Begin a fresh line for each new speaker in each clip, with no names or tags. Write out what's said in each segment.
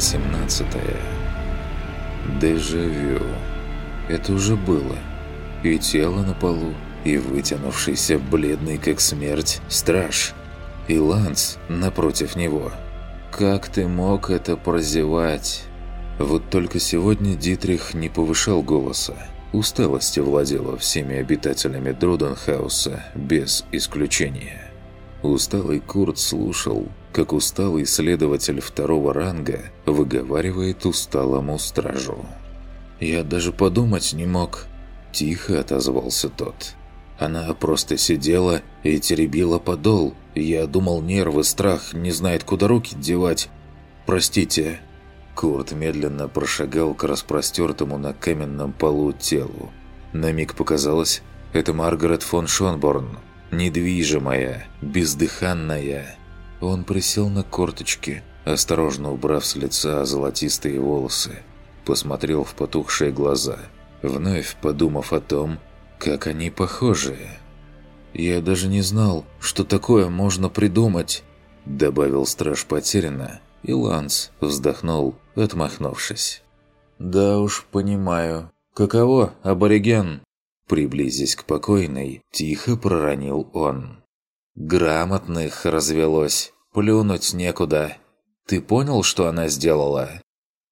Глава 18 Дежавю. Это уже было. И тело на полу, и вытянувшийся, бледный как смерть, страж. И Ланс напротив него. Как ты мог это прозевать? Вот только сегодня Дитрих не повышал голоса. Усталость овладела всеми обитателями Друденхауса без исключения. Усталый Курт слушал, как усталый следователь второго ранга выговаривает усталому стражу. «Я даже подумать не мог», – тихо отозвался тот. Она просто сидела и теребила подол. Я думал, нервы, страх, не знает, куда руки девать. «Простите». Курт медленно прошагал к распростертому на каменном полу телу. На миг показалось, это Маргарет фон Шонборн – недвижимая, бездыханная. Он присел на корточки, осторожно убрав с лица золотистые волосы, посмотрел в потухшие глаза, вновь подумав о том, как они похожи. «Я даже не знал, что такое можно придумать», добавил страж потерянно, и Ланс вздохнул, отмахнувшись. «Да уж, понимаю. Каково, абориген?» Приблизясь к покойной, тихо проронил он. «Грамотных развелось. Плюнуть некуда. Ты понял, что она сделала?»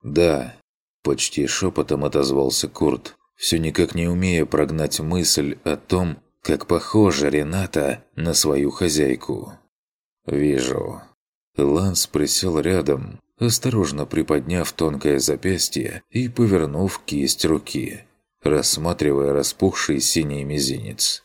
«Да», – почти шепотом отозвался Курт, все никак не умея прогнать мысль о том, как похожа Рената на свою хозяйку. «Вижу». Ланс присел рядом, осторожно приподняв тонкое запястье и повернув кисть руки рассматривая распухший синий мизинец.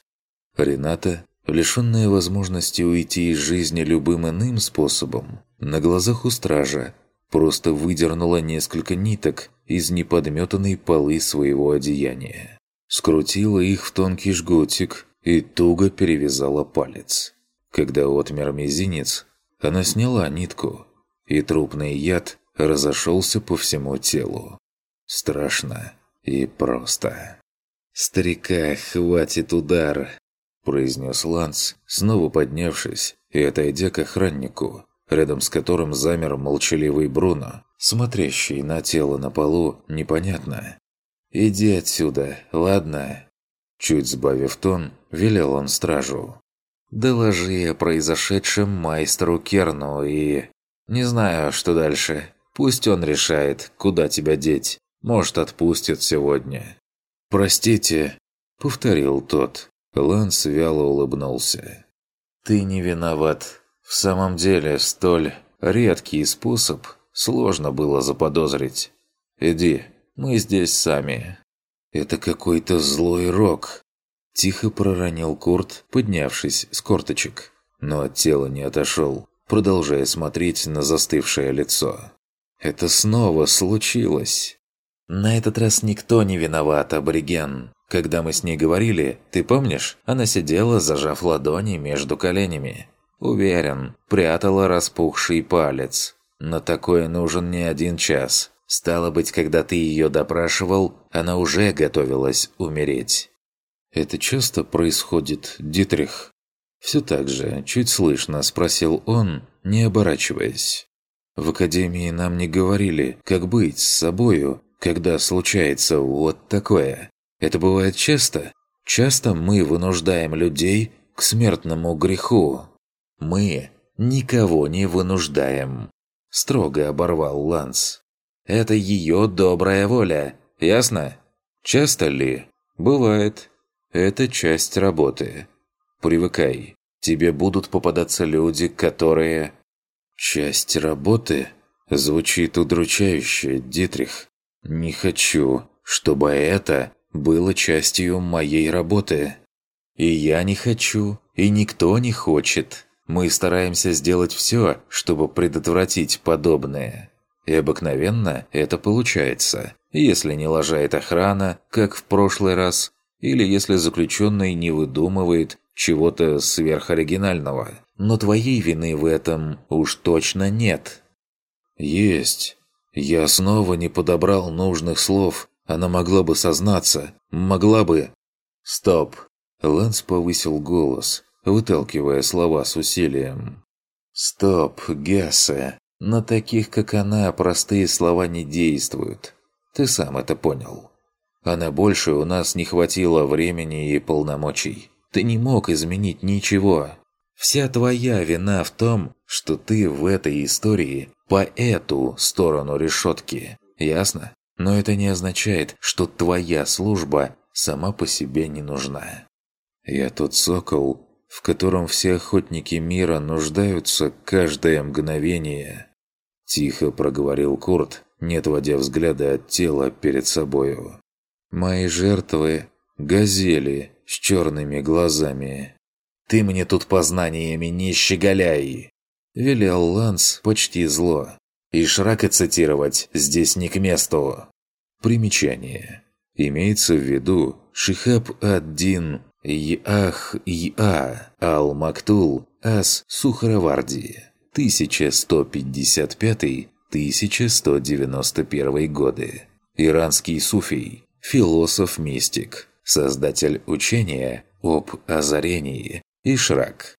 Рената, лишенная возможности уйти из жизни любым иным способом, на глазах у стража просто выдернула несколько ниток из неподметанной полы своего одеяния. Скрутила их в тонкий жгутик и туго перевязала палец. Когда отмер мизинец, она сняла нитку, и трупный яд разошелся по всему телу. Страшно и просто. «Старика, хватит удар!» – произнес Ланс, снова поднявшись и отойдя к охраннику, рядом с которым замер молчаливый Бруно, смотрящий на тело на полу непонятно. «Иди отсюда, ладно?» Чуть сбавив тон, велел он стражу. «Доложи о произошедшем майстру Керну и... Не знаю, что дальше. Пусть он решает, куда тебя деть. Может, отпустят сегодня». «Простите», — повторил тот. Ланс вяло улыбнулся. «Ты не виноват. В самом деле, столь редкий способ сложно было заподозрить. Иди, мы здесь сами». «Это какой-то злой рок», – тихо проронил Курт, поднявшись с корточек, но от тела не отошел, продолжая смотреть на застывшее лицо. «Это снова случилось». На этот раз никто не виноват, абориген. Когда мы с ней говорили, ты помнишь, она сидела, зажав ладони между коленями. Уверен, прятала распухший палец. На такое нужен не один час. Стало быть, когда ты ее допрашивал, она уже готовилась умереть. «Это часто происходит, Дитрих?» Все так же, чуть слышно, спросил он, не оборачиваясь. «В академии нам не говорили, как быть с собою, когда случается вот такое. Это бывает часто. Часто мы вынуждаем людей к смертному греху. Мы никого не вынуждаем. Строго оборвал Ланс. Это ее добрая воля, ясно? Часто ли? Бывает. Это часть работы. Привыкай. Тебе будут попадаться люди, которые... Часть работы? Звучит удручающе, Дитрих. Не хочу, чтобы это было частью моей работы. И я не хочу, и никто не хочет. Мы стараемся сделать все, чтобы предотвратить подобное. И обыкновенно это получается, если не лажает охрана, как в прошлый раз, или если заключенный не выдумывает чего-то сверхоригинального. Но твоей вины в этом уж точно нет. Есть. Я снова не подобрал нужных слов. Она могла бы сознаться. Могла бы... Стоп. Лэнс повысил голос, выталкивая слова с усилием. «Стоп, Гессе. На таких, как она, простые слова не действуют. Ты сам это понял. А на больше у нас не хватило времени и полномочий. Ты не мог изменить ничего. Вся твоя вина в том, что ты в этой истории по эту сторону решетки. Ясно? Но это не означает, что твоя служба сама по себе не нужна. Я тот сокол, в котором все охотники мира нуждаются каждое мгновение. Тихо проговорил Курт, не отводя взгляда от тела перед собою. «Мои жертвы — газели с черными глазами. Ты мне тут познаниями не щеголяй!» Велел Ланс почти зло. И Шрака цитировать здесь не к месту. Примечание. Имеется в виду Шихаб ад-Дин Ях Я Ал-Мактул Ас Сухараварди 1155-1191 годы. Иранский суфий, философ-мистик, создатель учения об озарении Ишрак.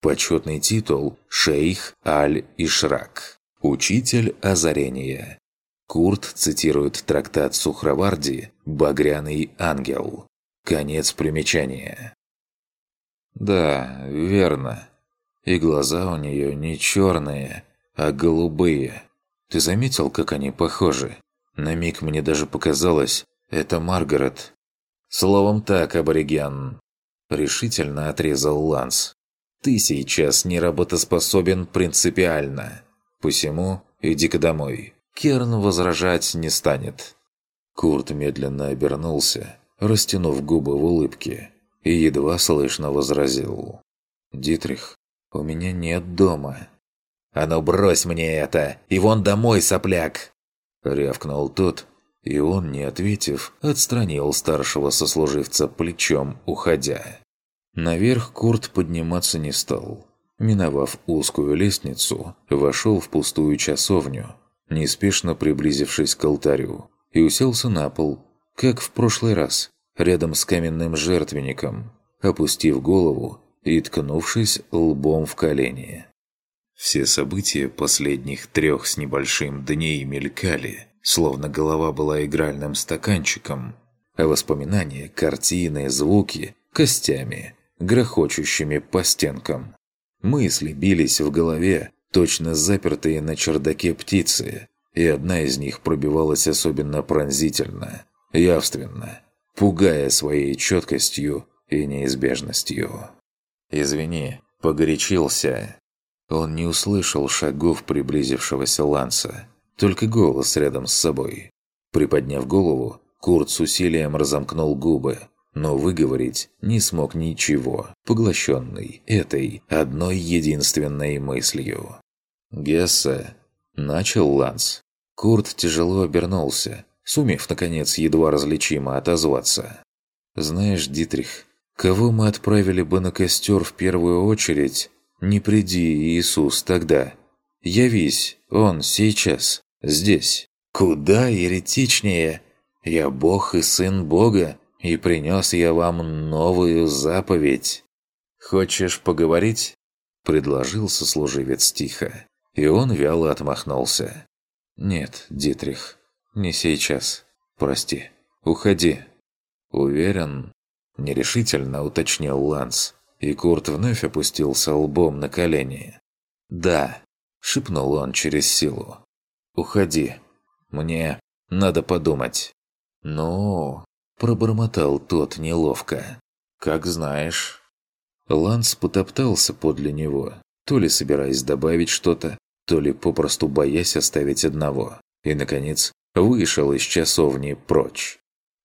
Почетный титул «Шейх Аль-Ишрак». Учитель озарения. Курт цитирует трактат Сухраварди «Багряный ангел». Конец примечания. Да, верно. И глаза у нее не черные, а голубые. Ты заметил, как они похожи? На миг мне даже показалось, это Маргарет. Словом так, абориген. Решительно отрезал Ланс. Ты сейчас не работоспособен принципиально. Посему иди-ка домой. Керн возражать не станет. Курт медленно обернулся, растянув губы в улыбке, и едва слышно возразил. «Дитрих, у меня нет дома». «А ну брось мне это! И вон домой, сопляк!» Рявкнул тот, и он, не ответив, отстранил старшего сослуживца плечом, уходя. Наверх Курт подниматься не стал. Миновав узкую лестницу, вошел в пустую часовню, неспешно приблизившись к алтарю, и уселся на пол, как в прошлый раз, рядом с каменным жертвенником, опустив голову и ткнувшись лбом в колени. Все события последних трех с небольшим дней мелькали, словно голова была игральным стаканчиком, а воспоминания, картины, звуки – костями, грохочущими по стенкам. Мысли бились в голове, точно запертые на чердаке птицы, и одна из них пробивалась особенно пронзительно, явственно, пугая своей четкостью и неизбежностью. «Извини, погорячился». Он не услышал шагов приблизившегося Ланса, только голос рядом с собой. Приподняв голову, Курт с усилием разомкнул губы, но выговорить не смог ничего, поглощенный этой одной единственной мыслью. «Гесса», – начал Ланс. Курт тяжело обернулся, сумев, наконец, едва различимо отозваться. «Знаешь, Дитрих, кого мы отправили бы на костер в первую очередь, не приди, Иисус, тогда. Явись, Он сейчас, здесь. Куда еретичнее? Я Бог и Сын Бога, и принес я вам новую заповедь. Хочешь поговорить?» Предложил сослуживец тихо, и он вяло отмахнулся. «Нет, Дитрих, не сейчас. Прости. Уходи». «Уверен?» – нерешительно уточнил Ланс, и Курт вновь опустился лбом на колени. «Да», – шепнул он через силу. «Уходи. Мне надо подумать». «Ну...» – пробормотал тот неловко. «Как знаешь». Ланс потоптался подле него, то ли собираясь добавить что-то, то ли попросту боясь оставить одного. И, наконец, вышел из часовни прочь.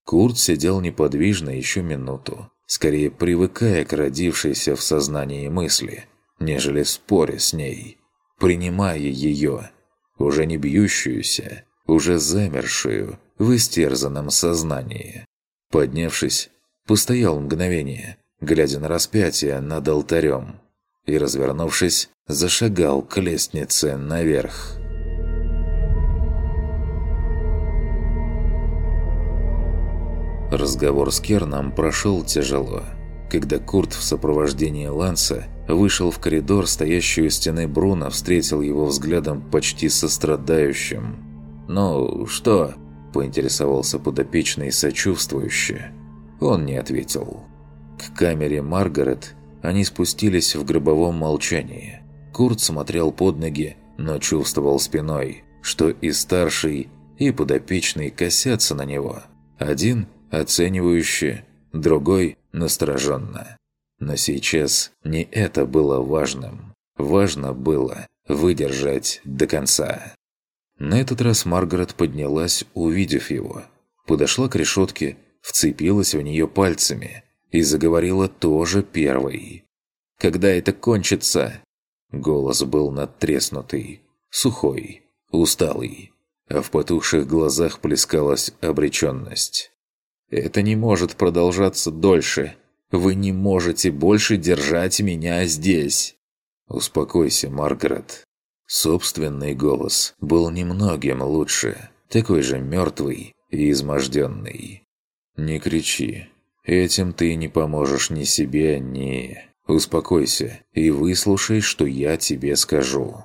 Курт сидел неподвижно еще минуту, скорее привыкая к родившейся в сознании мысли, нежели споря с ней, принимая ее, уже не бьющуюся, уже замершую в истерзанном сознании. Поднявшись, постоял мгновение, глядя на распятие над алтарем, и, развернувшись, зашагал к лестнице наверх. Разговор с Керном прошел тяжело. Когда Курт в сопровождении Ланса вышел в коридор, стоящую у стены Бруно встретил его взглядом почти сострадающим. «Ну, что?» – поинтересовался подопечный сочувствующе. Он не ответил. К камере Маргарет они спустились в гробовом молчании. Курт смотрел под ноги, но чувствовал спиной, что и старший, и подопечный косятся на него. Один – оценивающе, другой – настороженно. Но сейчас не это было важным. Важно было выдержать до конца. На этот раз Маргарет поднялась, увидев его. Подошла к решетке, вцепилась в нее пальцами и заговорила тоже первой. «Когда это кончится?» Голос был надтреснутый, сухой, усталый, а в потухших глазах плескалась обреченность. «Это не может продолжаться дольше. Вы не можете больше держать меня здесь!» «Успокойся, Маргарет». Собственный голос был немногим лучше, такой же мертвый и изможденный. «Не кричи. Этим ты не поможешь ни себе, ни...» «Успокойся и выслушай, что я тебе скажу».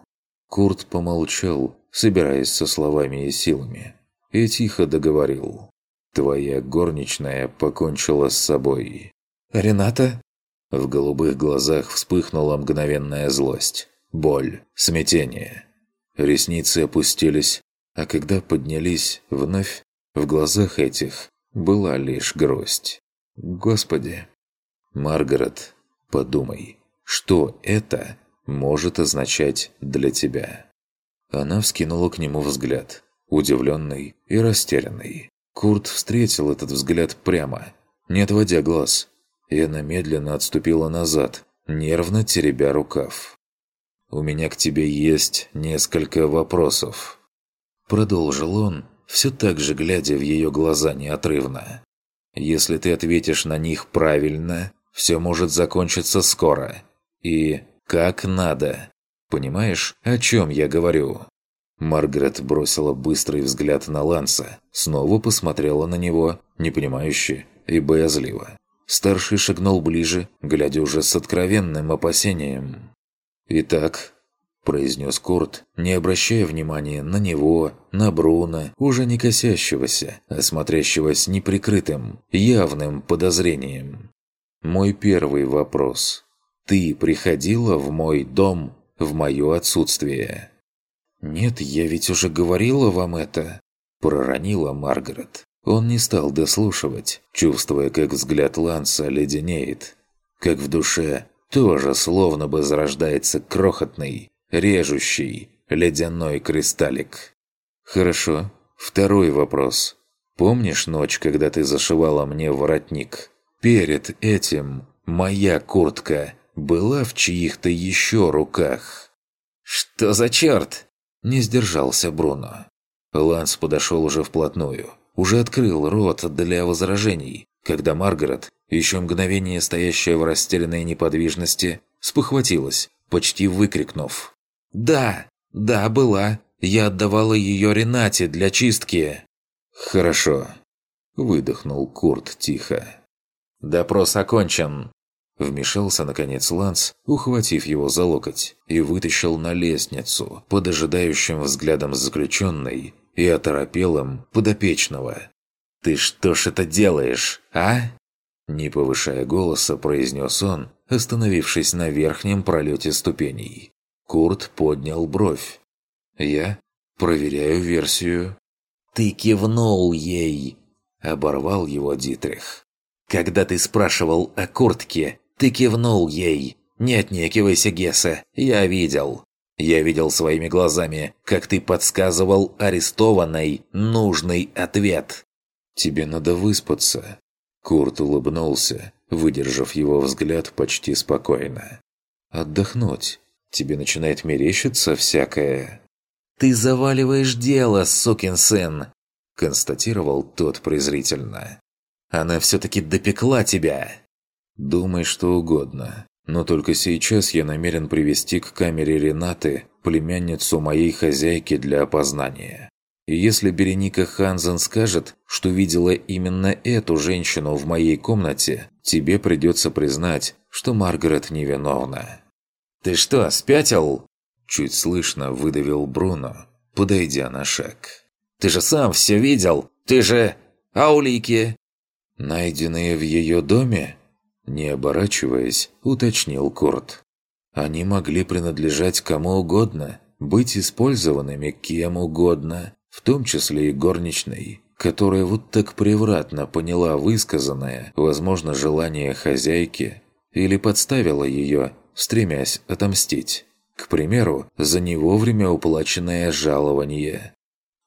Курт помолчал, собираясь со словами и силами, и тихо договорил. «Твоя горничная покончила с собой».
«Рената?»
В голубых глазах вспыхнула мгновенная злость, боль, смятение. Ресницы опустились, а когда поднялись вновь, в глазах этих была лишь грусть. «Господи!» «Маргарет, подумай, что это может означать для тебя?» Она вскинула к нему взгляд, удивленный и растерянный. Курт встретил этот взгляд прямо, не отводя глаз, и она медленно отступила назад, нервно теребя рукав. «У меня к тебе есть несколько вопросов», – продолжил он, все так же глядя в ее глаза неотрывно. «Если ты ответишь на них правильно, все может закончиться скоро. И как надо. Понимаешь, о чем я говорю?» Маргарет бросила быстрый взгляд на Ланса, снова посмотрела на него, непонимающе и боязливо. Старший шагнул ближе, глядя уже с откровенным опасением. «Итак», – произнес Курт, не обращая внимания на него, на Бруно, уже не косящегося, а смотрящего с неприкрытым, явным подозрением. «Мой первый вопрос. Ты приходила в мой дом в мое отсутствие?» «Нет, я ведь уже говорила вам это», – проронила Маргарет. Он не стал дослушивать, чувствуя, как взгляд Ланса леденеет, как в душе тоже словно бы зарождается крохотный, режущий, ледяной кристаллик. «Хорошо. Второй вопрос. Помнишь ночь, когда ты зашивала мне воротник? Перед этим моя куртка была в чьих-то еще руках».
«Что за черт?»
Не сдержался Бруно. Ланс подошел уже вплотную. Уже открыл рот для возражений, когда Маргарет, еще мгновение стоящая в растерянной неподвижности, спохватилась, почти выкрикнув. «Да, да, была. Я отдавала ее Ренате для чистки». «Хорошо», – выдохнул Курт тихо. «Допрос окончен», Вмешался, наконец, Ланс, ухватив его за локоть, и вытащил на лестницу, под ожидающим взглядом заключенной и оторопелым подопечного. «Ты что ж это делаешь, а?» Не повышая голоса, произнес он, остановившись на верхнем пролете ступеней. Курт поднял бровь. «Я проверяю версию».
«Ты кивнул ей!» – оборвал его Дитрих. «Когда ты спрашивал о куртке, ты кивнул ей. Не отнекивайся, Гесса, я видел. Я видел своими глазами, как ты подсказывал арестованной нужный ответ.
Тебе надо выспаться. Курт улыбнулся, выдержав его взгляд почти спокойно. Отдохнуть. Тебе начинает мерещиться всякое.
«Ты заваливаешь дело, сукин сын!» констатировал тот презрительно. «Она все-таки допекла тебя!»
Думай что угодно. Но только сейчас я намерен привести к камере Ренаты племянницу моей хозяйки для опознания. И если Береника Ханзен скажет, что видела именно эту женщину в моей комнате, тебе придется признать, что Маргарет невиновна.
«Ты что, спятил?»
Чуть слышно выдавил Бруно, подойдя на шаг.
«Ты же сам все видел! Ты же... А улики?»
«Найденные в ее доме?» Не оборачиваясь, уточнил Курт. «Они могли принадлежать кому угодно, быть использованными кем угодно, в том числе и горничной, которая вот так превратно поняла высказанное, возможно, желание хозяйки, или подставила ее, стремясь отомстить. К примеру, за не вовремя уплаченное жалование.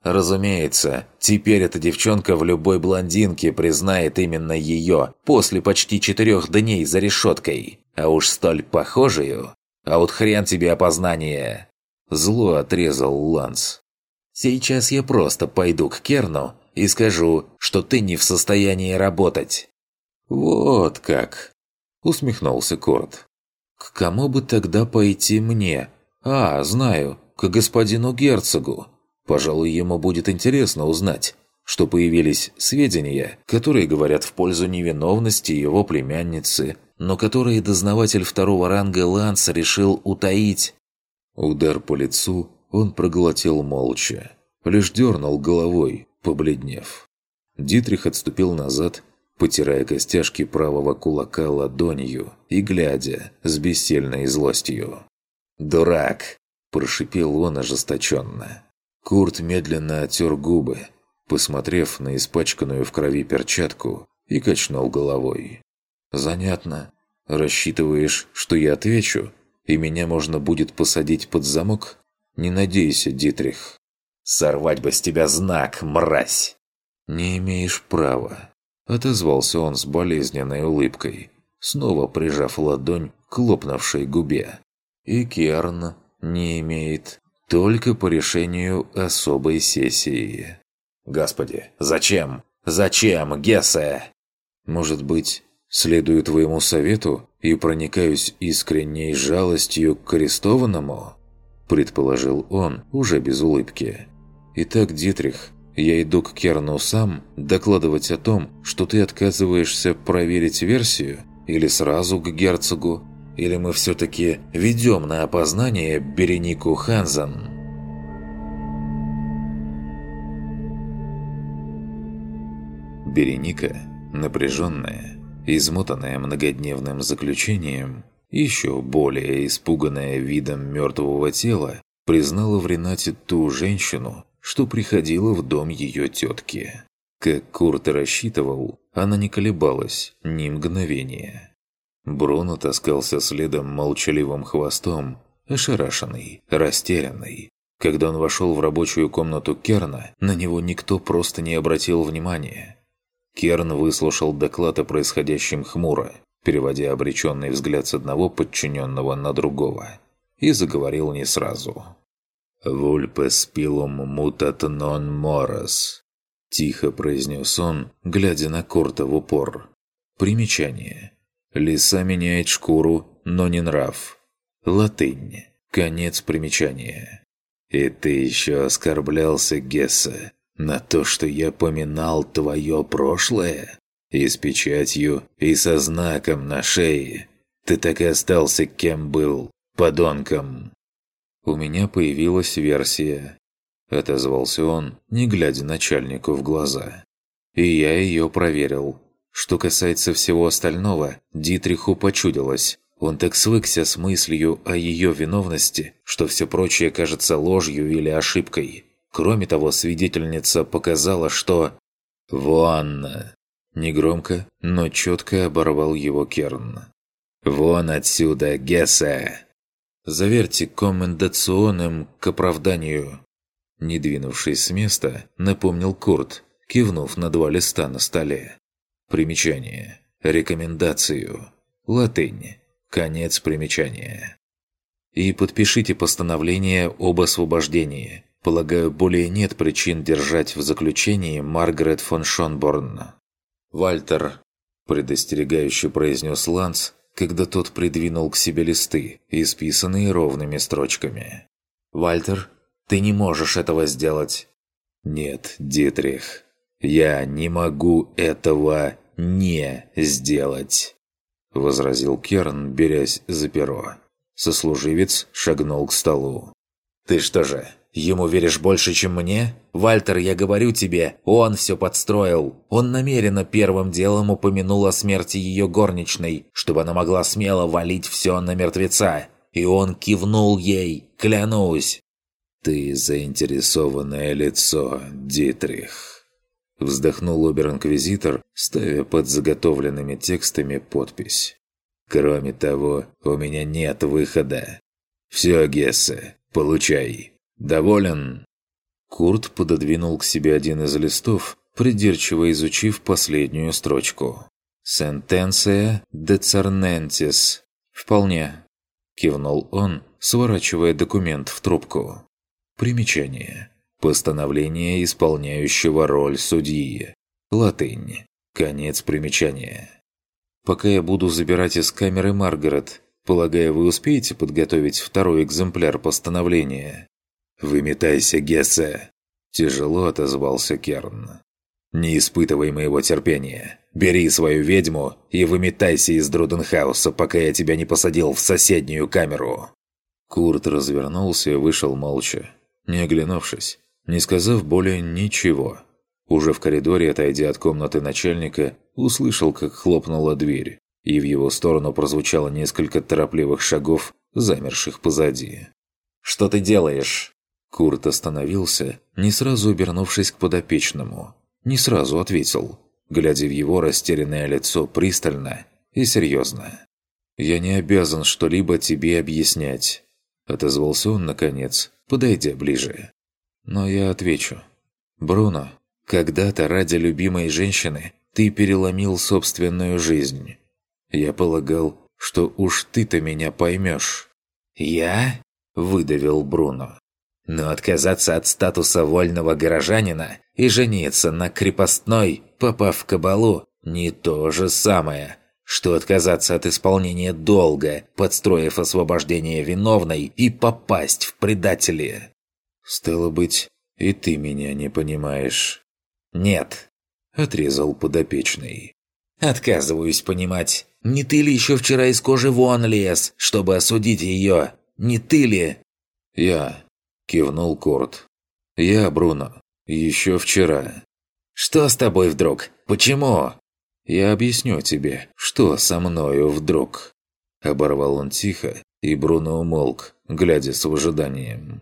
Разумеется, теперь эта девчонка в любой блондинке признает именно ее после почти четырех дней за решеткой. А уж столь похожую. А вот хрен тебе опознание. Зло отрезал Ланс. Сейчас я просто пойду к Керну и скажу, что ты не в состоянии работать.
Вот как. Усмехнулся Корт. К кому бы тогда пойти мне? А, знаю, к господину герцогу. Пожалуй, ему будет интересно узнать, что появились сведения, которые говорят в пользу невиновности его племянницы, но которые дознаватель второго ранга Ланс решил утаить. Удар по лицу он проглотил молча, лишь дернул головой, побледнев. Дитрих отступил назад, потирая костяшки правого кулака ладонью и глядя с бессильной злостью.
«Дурак!»
– прошипел он ожесточенно. Курт медленно оттер губы, посмотрев на испачканную в крови перчатку, и качнул головой. «Занятно. Рассчитываешь, что я отвечу, и меня можно будет посадить под замок? Не надейся, Дитрих».
«Сорвать бы с тебя знак, мразь!»
«Не имеешь права», — отозвался он с болезненной улыбкой, снова прижав ладонь к лопнувшей губе. «И Керн не имеет только по решению особой сессии.
«Господи, зачем? Зачем, Гессе?»
«Может быть, следую твоему совету и проникаюсь искренней жалостью к арестованному?» Предположил он, уже без улыбки. «Итак, Дитрих, я иду к Керну сам докладывать о том, что ты отказываешься проверить версию, или сразу к герцогу, или мы все-таки ведем на опознание Беренику Ханзан?» Береника, напряженная, измотанная многодневным заключением, еще более испуганная видом мертвого тела, признала в Ренате ту женщину, что приходила в дом ее тетки. Как Курт рассчитывал, она не колебалась ни мгновения. Бруно таскался следом молчаливым хвостом, ошарашенный, растерянный. Когда он вошел в рабочую комнату Керна, на него никто просто не обратил внимания. Керн выслушал доклад о происходящем хмуро, переводя обреченный взгляд с одного подчиненного на другого, и заговорил не сразу. «Вульпес пилум мутат нон морос», – тихо произнес он, глядя на Корта в упор. Примечание. Лиса меняет шкуру, но не нрав. Латынь. Конец примечания. И ты еще оскорблялся, Гесса, на то, что я поминал твое прошлое? И с печатью, и со знаком на шее. Ты так и остался кем был, подонком. У меня появилась версия. Отозвался он, не глядя начальнику в глаза. И я ее проверил. Что касается всего остального, Дитриху почудилось. Он так свыкся с мыслью о ее виновности, что все прочее кажется ложью или ошибкой. Кроме того, свидетельница показала, что... «Вон!» Негромко, но четко оборвал его Керн. «Вон отсюда, Гессе!» «Заверьте комендационным к оправданию!» Не двинувшись с места, напомнил Курт, кивнув на два листа на столе. Примечание. Рекомендацию. Латынь. Конец примечания. И подпишите постановление об освобождении. Полагаю, более нет причин держать в заключении Маргарет фон Шонборн. «Вальтер», – предостерегающе произнес Ланс, когда тот придвинул к себе листы, исписанные ровными строчками. «Вальтер, ты не можешь этого сделать». «Нет, Дитрих, я не могу этого не сделать», – возразил Керн, берясь за перо. Сослуживец шагнул к столу.
«Ты что же, ему веришь больше, чем мне? Вальтер, я говорю тебе, он все подстроил. Он намеренно первым делом упомянул о смерти ее горничной, чтобы она могла смело валить все на мертвеца. И он кивнул ей, клянусь».
«Ты заинтересованное лицо, Дитрих», – вздохнул обер-инквизитор, ставя под заготовленными текстами подпись. Кроме того, у меня нет выхода. Все, Гессе, получай. Доволен?» Курт пододвинул к себе один из листов, придирчиво изучив последнюю строчку. «Сентенция децернентис». «Вполне», – кивнул он, сворачивая документ в трубку. Примечание. Постановление исполняющего роль судьи. Латынь. Конец примечания. Пока я буду забирать из камеры Маргарет, полагаю, вы успеете подготовить второй экземпляр постановления?» «Выметайся, Гессе!» Тяжело отозвался Керн. «Не испытывай моего терпения. Бери свою ведьму и выметайся из Друденхауса, пока я тебя не посадил в соседнюю камеру!» Курт развернулся и вышел молча, не оглянувшись, не сказав более ничего. Уже в коридоре, отойдя от комнаты начальника, услышал, как хлопнула дверь, и в его сторону прозвучало несколько торопливых шагов, замерших позади.
«Что ты делаешь?»
Курт остановился, не сразу обернувшись к подопечному. Не сразу ответил, глядя в его растерянное лицо пристально и серьезно. «Я не обязан что-либо тебе объяснять», – отозвался он наконец, подойдя ближе. «Но я отвечу. Бруно, когда-то ради любимой женщины ты переломил собственную жизнь. Я полагал, что уж ты-то меня поймешь».
«Я?» – выдавил Бруно. «Но отказаться от статуса вольного горожанина и жениться на крепостной, попав в кабалу, не то же самое, что отказаться от исполнения долга, подстроив освобождение виновной и попасть в предатели».
«Стало быть, и ты меня не понимаешь».
«Нет», – отрезал подопечный. «Отказываюсь понимать. Не ты ли еще вчера из кожи вон лез, чтобы осудить ее? Не ты ли?»
«Я», – кивнул Корт. «Я, Бруно. Еще вчера».
«Что с тобой вдруг? Почему?»
«Я объясню тебе, что со мною вдруг». Оборвал он тихо, и Бруно умолк, глядя с ожиданием.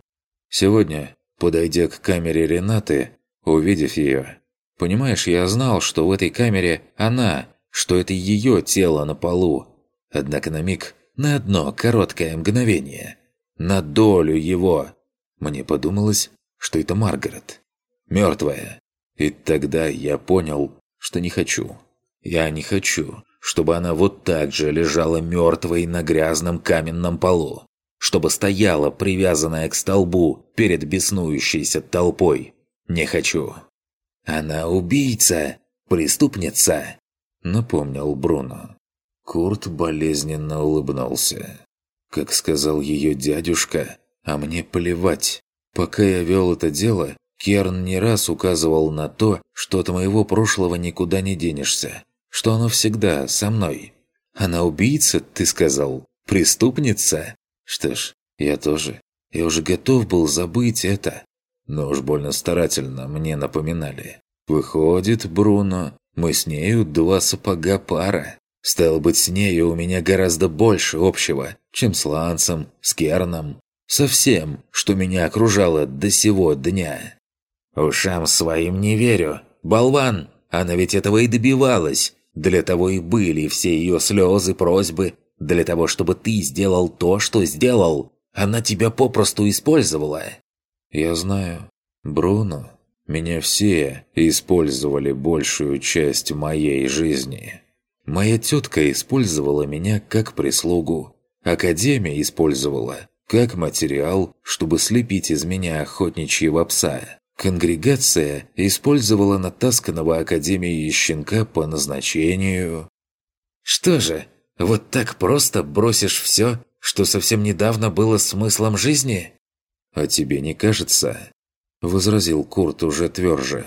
Сегодня, подойдя к камере Ренаты, увидев ее, Понимаешь, я знал, что в этой камере она, что это ее тело на полу. Однако на миг, на одно короткое мгновение, на долю его, мне подумалось, что это Маргарет. Мертвая. И тогда я понял, что не хочу. Я не хочу, чтобы она вот так же лежала мертвой на грязном каменном полу. Чтобы стояла, привязанная к столбу, перед беснующейся толпой. Не хочу. «Она убийца! Преступница!» – напомнил Бруно. Курт болезненно улыбнулся. Как сказал ее дядюшка, а мне плевать. Пока я вел это дело, Керн не раз указывал на то, что от моего прошлого никуда не денешься, что оно всегда со мной. Она убийца, ты сказал? Преступница? Что ж, я тоже. Я уже готов был забыть это но уж больно старательно мне напоминали. Выходит, Бруно, мы с нею два сапога пара. Стало быть, с нею у меня гораздо больше общего, чем с Лансом, с Керном, со всем, что меня окружало до сего дня. Ушам своим не верю. Болван, она ведь этого и добивалась. Для того и были все ее слезы, просьбы. Для того, чтобы ты сделал то, что сделал. Она тебя попросту использовала. Я знаю. Бруно, меня все использовали большую часть моей жизни. Моя тетка использовала меня как прислугу. Академия использовала как материал, чтобы слепить из меня охотничьего пса. Конгрегация использовала натасканного Академией щенка по назначению.
«Что же, вот так просто бросишь все, что совсем недавно было смыслом жизни?»
«А тебе не кажется?» – возразил Курт уже тверже.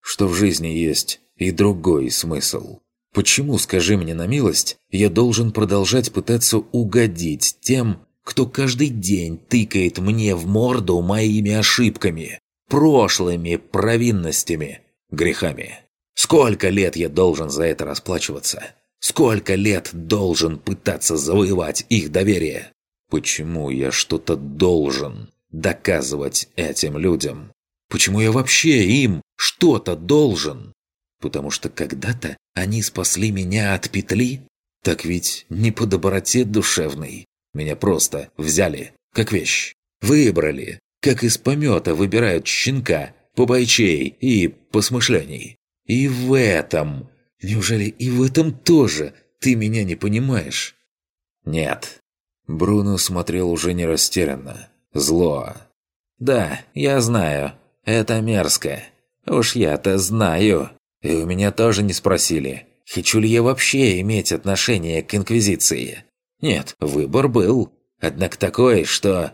«Что в жизни есть и другой смысл. Почему, скажи мне на милость, я должен продолжать пытаться угодить тем,
кто каждый день тыкает мне в морду моими ошибками, прошлыми провинностями, грехами. Сколько лет я должен за это расплачиваться? Сколько лет должен пытаться завоевать их доверие? Почему я что-то должен доказывать этим людям? Почему я вообще им что-то должен? Потому что когда-то они спасли меня от петли? Так ведь не по доброте душевной. Меня просто взяли, как вещь. Выбрали, как из помета выбирают щенка, побойчей и посмышлений. И в этом... Неужели и в этом тоже ты меня не понимаешь? Нет. Бруно смотрел уже не растерянно. Зло. Да, я знаю. Это мерзко. Уж я-то знаю. И у меня тоже не спросили, хочу ли я вообще иметь отношение к Инквизиции. Нет, выбор был. Однако такой, что...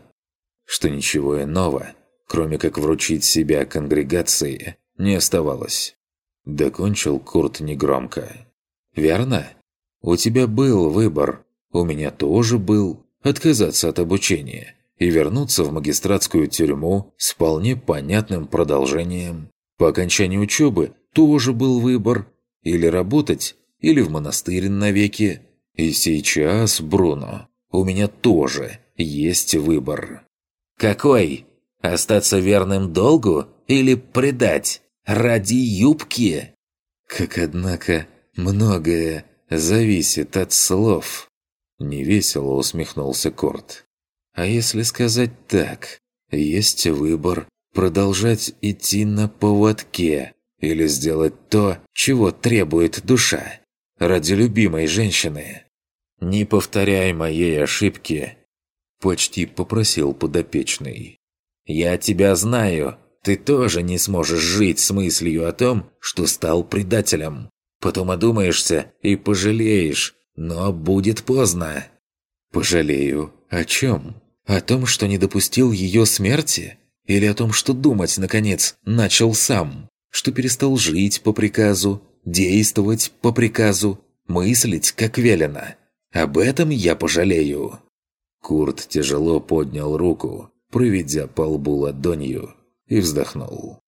Что ничего иного, кроме как вручить себя конгрегации, не оставалось. Докончил Курт негромко. «Верно? У тебя был выбор. У меня тоже был. Отказаться от обучения и вернуться в магистратскую тюрьму с вполне понятным продолжением. По окончании учебы тоже был выбор. Или работать, или в монастырь навеки. И сейчас, Бруно, у меня тоже есть выбор. Какой? Остаться верным долгу или предать? Ради юбки? Как, однако, многое зависит от слов. Невесело усмехнулся Корт. А если сказать так, есть выбор продолжать идти на поводке или сделать то, чего требует душа, ради любимой женщины. «Не повторяй моей ошибки», – почти попросил подопечный. «Я тебя знаю, ты тоже не сможешь жить с мыслью о том, что стал предателем. Потом одумаешься и пожалеешь, но будет поздно». «Пожалею? О чем? О том, что не допустил ее смерти? Или о том, что думать, наконец, начал сам? Что перестал жить по приказу, действовать по приказу, мыслить, как велено? Об этом я пожалею». Курт тяжело поднял руку, проведя по лбу ладонью и вздохнул.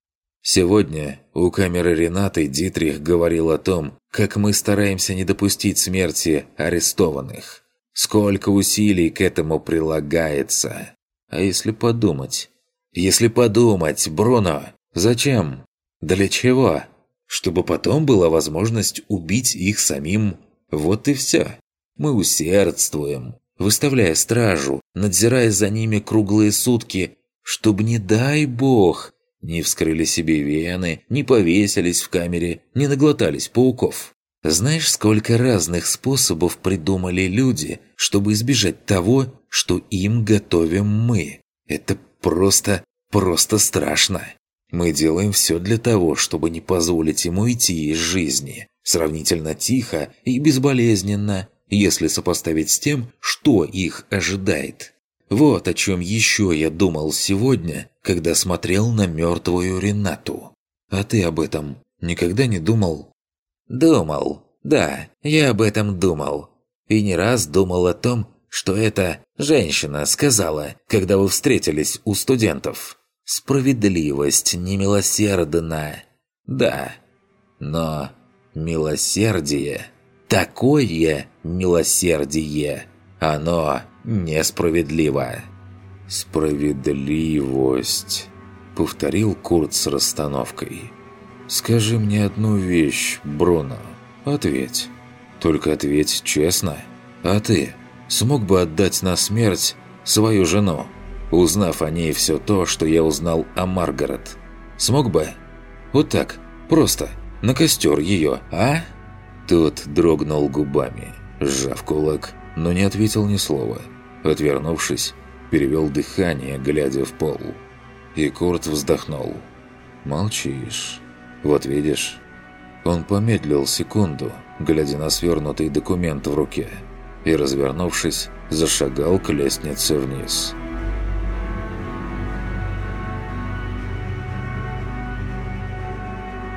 Сегодня у камеры Ренаты Дитрих говорил о том, как мы стараемся не допустить смерти арестованных. Сколько усилий к этому прилагается. А если подумать? Если подумать, Бруно, зачем? Для чего? Чтобы потом была возможность убить их самим. Вот и все. Мы усердствуем, выставляя стражу, надзирая за ними круглые сутки, чтобы, не дай бог, не вскрыли себе вены, не повесились в камере, не наглотались пауков. Знаешь, сколько разных способов придумали люди, чтобы избежать того, что им готовим мы? Это просто, просто страшно. Мы делаем все для того, чтобы не позволить ему уйти из жизни. Сравнительно тихо и безболезненно, если сопоставить с тем, что их ожидает. Вот о чем еще я думал сегодня, когда смотрел на мертвую Ренату. А ты об этом никогда не думал? Думал. Да, я об этом думал. И не раз думал о том, что эта женщина сказала, когда вы встретились у студентов. Справедливость немилосердна. Да. Но милосердие, такое милосердие, оно несправедливо. «Справедливость», — повторил Курт с расстановкой. «Скажи мне одну вещь, Бруно. Ответь. Только ответь честно. А ты смог бы отдать на смерть свою жену, узнав о ней все то, что я узнал о Маргарет? Смог бы? Вот так, просто, на костер ее, а?» Тот дрогнул губами, сжав кулак, но не ответил ни слова. Отвернувшись, перевел дыхание, глядя в пол. И Курт вздохнул. «Молчишь. Вот видишь». Он помедлил секунду, глядя на свернутый документ в руке, и, развернувшись, зашагал к лестнице вниз.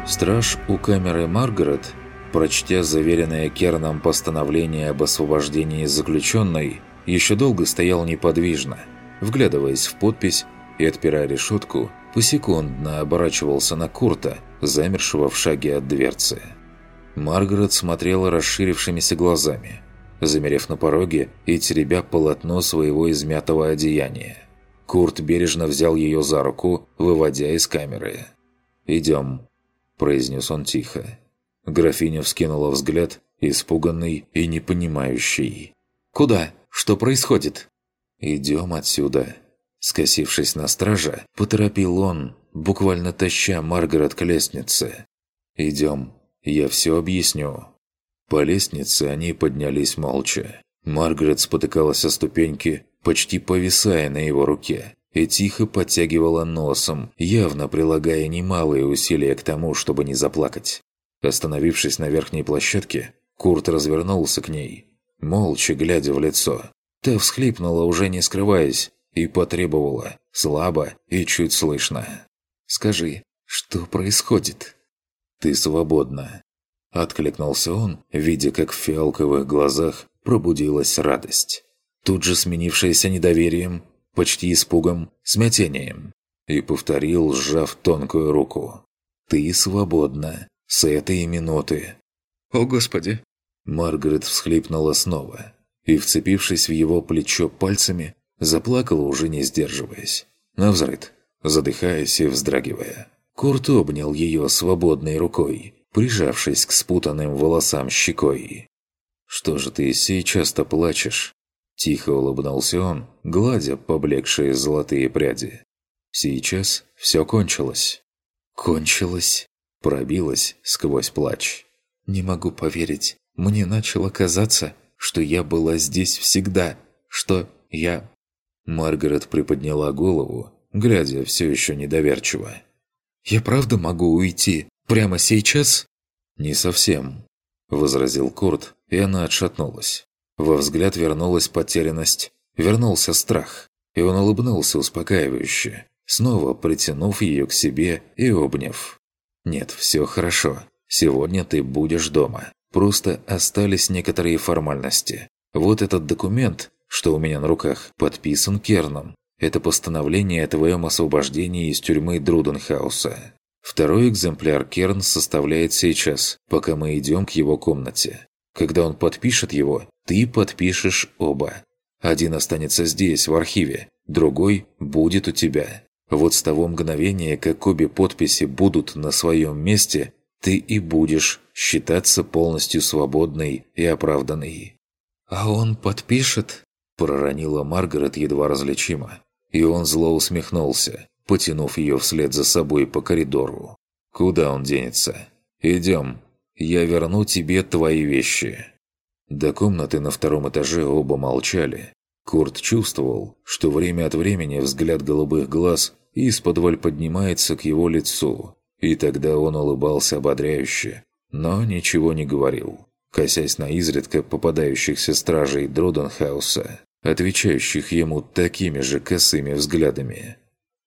Страж у камеры Маргарет, прочтя заверенное Керном постановление об освобождении заключенной,
еще долго стоял неподвижно, вглядываясь в подпись и, отпирая решетку, посекундно оборачивался на Курта, замершего в шаге от дверцы. Маргарет смотрела расширившимися глазами, замерев на пороге и теребя полотно своего измятого одеяния. Курт бережно взял ее за руку, выводя из камеры. «Идем», – произнес он тихо. Графиня вскинула взгляд, испуганный и непонимающий. «Куда? Что происходит?» «Идем отсюда», Скосившись на стража, поторопил он, буквально таща Маргарет к лестнице. «Идем, я все объясню». По лестнице они поднялись молча. Маргарет спотыкалась о ступеньки, почти повисая на его руке, и тихо подтягивала носом, явно прилагая немалые усилия к тому, чтобы не заплакать. Остановившись на верхней площадке, Курт развернулся к ней, молча глядя в лицо. Та всхлипнула, уже не скрываясь, и потребовала, слабо и чуть слышно. «Скажи, что происходит?» «Ты свободна», – откликнулся он, видя, как в фиалковых глазах пробудилась радость, тут же сменившаяся недоверием, почти испугом, смятением, и повторил, сжав тонкую руку. «Ты свободна с этой минуты».
«О, Господи!»
Маргарет всхлипнула снова и, вцепившись в его плечо пальцами, Заплакала, уже не сдерживаясь. Навзрыд, задыхаясь и вздрагивая. Курт обнял ее свободной рукой, прижавшись к спутанным волосам щекой. «Что же ты сейчас-то плачешь?» Тихо улыбнулся он, гладя поблекшие золотые пряди. «Сейчас все кончилось». «Кончилось?» Пробилось сквозь плач. «Не могу поверить. Мне начало казаться, что я была здесь всегда, что я Маргарет приподняла голову, глядя все еще недоверчиво. «Я правда могу уйти? Прямо сейчас?» «Не совсем», – возразил Курт, и она отшатнулась. Во взгляд вернулась потерянность, вернулся страх, и он улыбнулся успокаивающе, снова притянув ее к себе и обняв. «Нет, все хорошо. Сегодня ты будешь дома. Просто остались некоторые формальности. Вот этот документ что у меня на руках, подписан Керном. Это постановление о твоем освобождении из тюрьмы Друденхауса. Второй экземпляр Керн составляет сейчас, пока мы идем к его комнате. Когда он подпишет его, ты подпишешь оба. Один останется здесь, в архиве, другой будет у тебя. Вот с того мгновения, как обе подписи будут на своем месте, ты и будешь считаться полностью свободной и оправданной. «А он подпишет?» Проронила Маргарет едва различимо. И он зло усмехнулся, потянув ее вслед за собой по коридору. «Куда он денется? Идем. Я верну тебе твои вещи». До комнаты на втором этаже оба молчали. Курт чувствовал, что время от времени взгляд голубых глаз из-под поднимается к его лицу, и тогда он улыбался ободряюще, но ничего не говорил, косясь на изредка попадающихся стражей Дроденхауса отвечающих ему такими же косыми взглядами.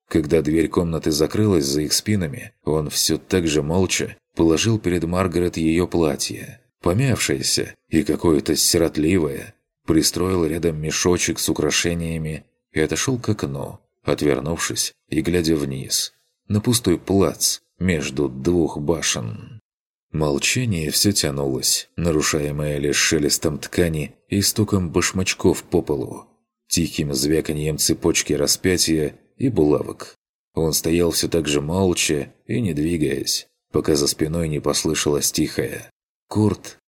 Когда дверь комнаты закрылась за их спинами, он все так же молча положил перед Маргарет ее платье, помявшееся и какое-то сиротливое, пристроил рядом мешочек с украшениями и отошел к окну, отвернувшись и глядя вниз, на пустой плац между двух башен. Молчание все тянулось, нарушаемое лишь шелестом ткани и стуком башмачков по полу, тихим звяканьем цепочки распятия и булавок. Он стоял все так же молча и не двигаясь, пока за спиной не послышалось тихое «Курт».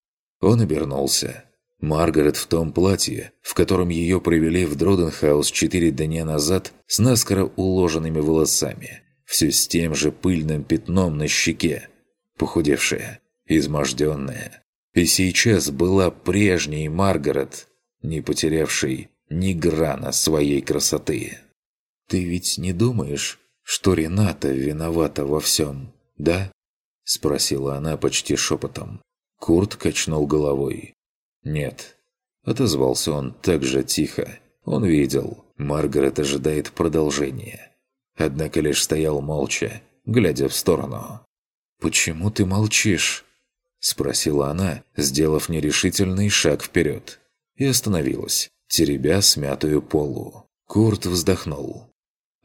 Он обернулся. Маргарет в том платье, в котором ее привели в Дроденхаус четыре дня назад с наскоро уложенными волосами, все с тем же пыльным пятном на щеке, похудевшая, изможденная. И сейчас была прежней Маргарет, не потерявшей ни грана своей красоты. «Ты ведь не думаешь, что Рената виновата во всем, да?» – спросила она почти шепотом. Курт качнул головой. «Нет». Отозвался он так же тихо. Он видел, Маргарет ожидает продолжения. Однако лишь стоял молча, глядя в сторону. «Почему ты молчишь?» – спросила она, сделав нерешительный шаг вперед. И остановилась, теребя смятую полу. Курт вздохнул.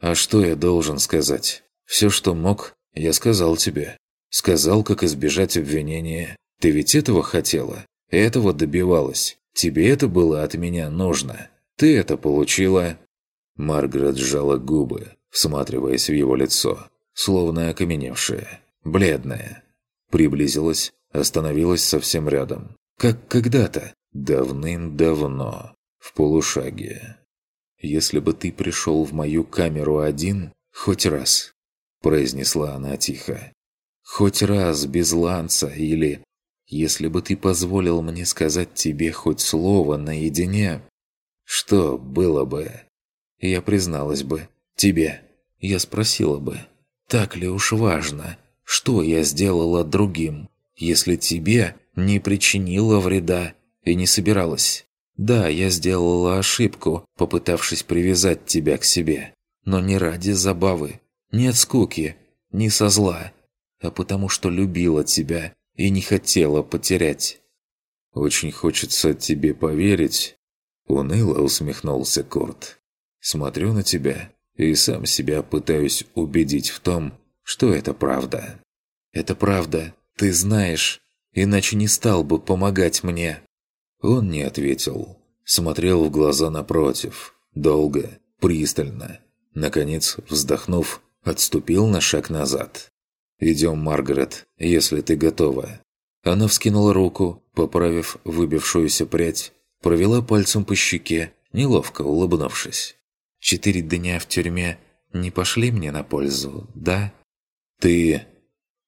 «А что я должен сказать? Все, что мог, я сказал тебе. Сказал, как избежать обвинения. Ты ведь этого хотела? Этого добивалась. Тебе это было от меня нужно. Ты это получила». Маргарет сжала губы, всматриваясь в его лицо, словно окаменевшее, бледное. Приблизилась, остановилась совсем рядом. Как когда-то, давным-давно, в полушаге. «Если бы ты пришел в мою камеру один, хоть раз», – произнесла она тихо. «Хоть раз без ланца или если бы ты позволил мне сказать тебе хоть слово наедине, что было бы? Я призналась бы тебе. Я спросила бы, так ли уж важно, что я сделала другим, если тебе не причинила вреда и не собиралась. Да, я сделала ошибку, попытавшись привязать тебя к себе. Но не ради забавы, не от скуки, не со зла, а потому что любила тебя и не хотела потерять. «Очень хочется тебе поверить», — уныло усмехнулся Курт. «Смотрю на тебя и сам себя пытаюсь убедить в том, что это правда». «Это правда, ты знаешь, иначе не стал бы помогать мне». Он не ответил. Смотрел в глаза напротив, долго, пристально. Наконец, вздохнув, отступил на шаг назад. «Идем, Маргарет, если ты готова». Она вскинула руку, поправив выбившуюся прядь, провела пальцем по щеке, неловко улыбнувшись. «Четыре дня в тюрьме не пошли мне на пользу, да?» «Ты...»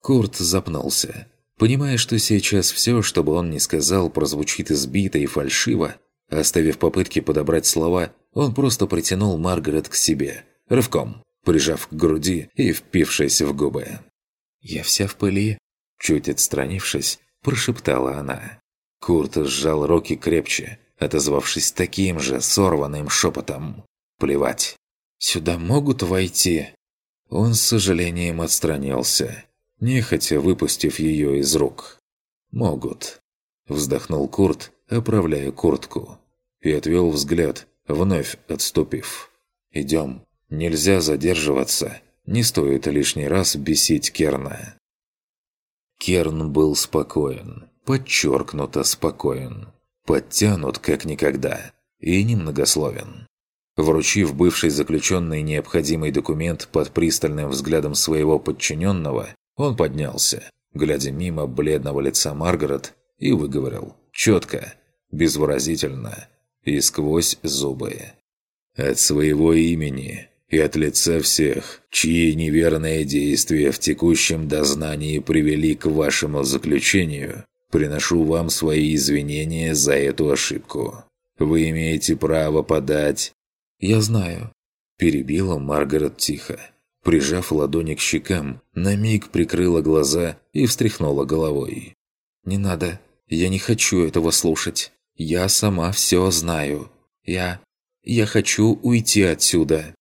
Курт запнулся. Понимая, что сейчас все, что бы он ни сказал, прозвучит избито и фальшиво, оставив попытки подобрать слова, он просто притянул Маргарет к себе, рывком, прижав к груди и впившись в губы. «Я вся в пыли», – чуть отстранившись, прошептала она. Курт сжал руки крепче, отозвавшись таким же сорванным шепотом. «Плевать. Сюда могут войти?» Он с сожалением отстранился, нехотя выпустив ее из рук. «Могут», – вздохнул Курт, оправляя куртку, и отвел взгляд, вновь отступив. «Идем. Нельзя задерживаться. Не стоит лишний раз бесить Керна. Керн был спокоен, подчеркнуто спокоен, подтянут как никогда и немногословен. Вручив бывший заключенный необходимый документ под пристальным взглядом своего подчиненного, он поднялся, глядя мимо бледного лица Маргарет, и выговорил четко, безвыразительно и сквозь зубы. «От своего имени и от лица всех, чьи неверные действия в текущем дознании привели к вашему заключению, приношу вам свои извинения за эту ошибку. Вы имеете право подать...» «Я знаю», – перебила Маргарет тихо. Прижав ладони к щекам, на миг прикрыла глаза и встряхнула головой. «Не надо. Я не хочу этого слушать. Я сама все знаю. Я... Я хочу уйти отсюда».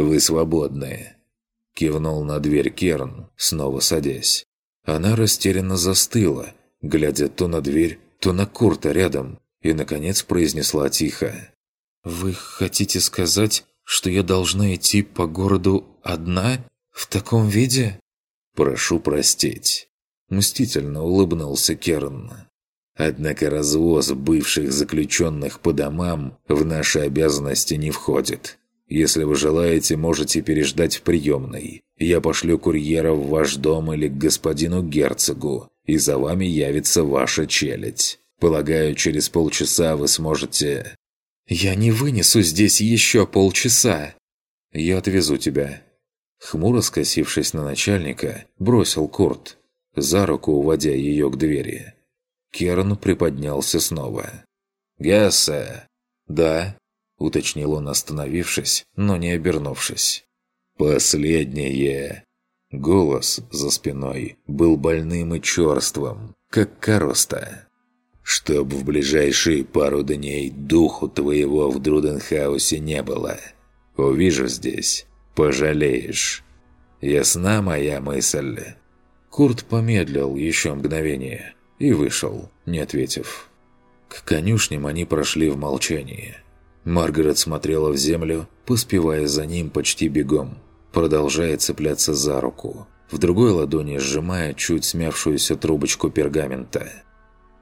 «Вы свободны», – кивнул на дверь Керн, снова садясь. Она растерянно застыла, глядя то на дверь, то на Курта рядом, и, наконец, произнесла тихо. «Вы хотите сказать, что я должна идти по городу одна? В таком виде?» «Прошу простить». Мстительно улыбнулся Керн. Однако развоз бывших заключенных по домам в наши обязанности не входит. Если вы желаете, можете переждать в приемной. Я пошлю курьера в ваш дом или к господину герцогу, и за вами явится ваша челядь. Полагаю, через полчаса вы сможете...» «Я не вынесу здесь еще полчаса!» «Я отвезу тебя». Хмуро скосившись на начальника, бросил Курт, за руку уводя ее к двери. Керн приподнялся снова. «Гессе!» «Да?» – уточнил он, остановившись, но не обернувшись. «Последнее!» Голос за спиной был больным и черством, как короста. «Чтоб в ближайшие пару дней духу твоего в Друденхаусе не было. Увижу здесь, пожалеешь. Ясна моя мысль?» Курт помедлил еще мгновение и вышел, не ответив. К конюшням они прошли в молчании. Маргарет смотрела в землю, поспевая за ним почти бегом, продолжая цепляться за руку, в другой ладони сжимая чуть смявшуюся трубочку пергамента.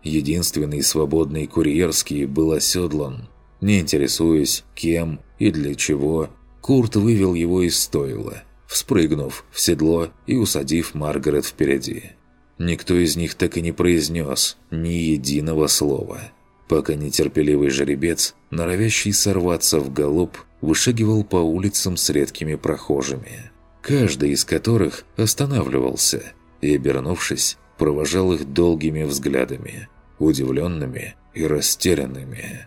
Единственный свободный курьерский был оседлан. Не интересуясь, кем и для чего, Курт вывел его из стойла, вспрыгнув в седло и усадив Маргарет впереди. Никто из них так и не произнес ни единого слова – пока нетерпеливый жеребец, норовящий сорваться в галоп, вышагивал по улицам с редкими прохожими, каждый из которых останавливался и, обернувшись, провожал их долгими взглядами, удивленными и растерянными.